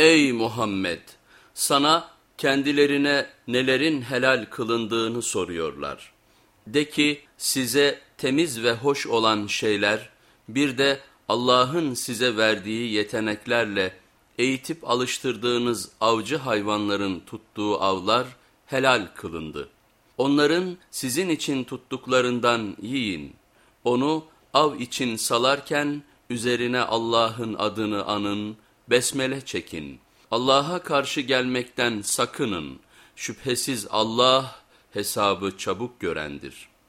Ey Muhammed! Sana kendilerine nelerin helal kılındığını soruyorlar. De ki size temiz ve hoş olan şeyler bir de Allah'ın size verdiği yeteneklerle eğitip alıştırdığınız avcı hayvanların tuttuğu avlar helal kılındı. Onların sizin için tuttuklarından yiyin. Onu av için salarken üzerine Allah'ın adını anın, besmele çekin. Allah'a karşı gelmekten sakının. Şüphesiz Allah hesabı çabuk görendir.''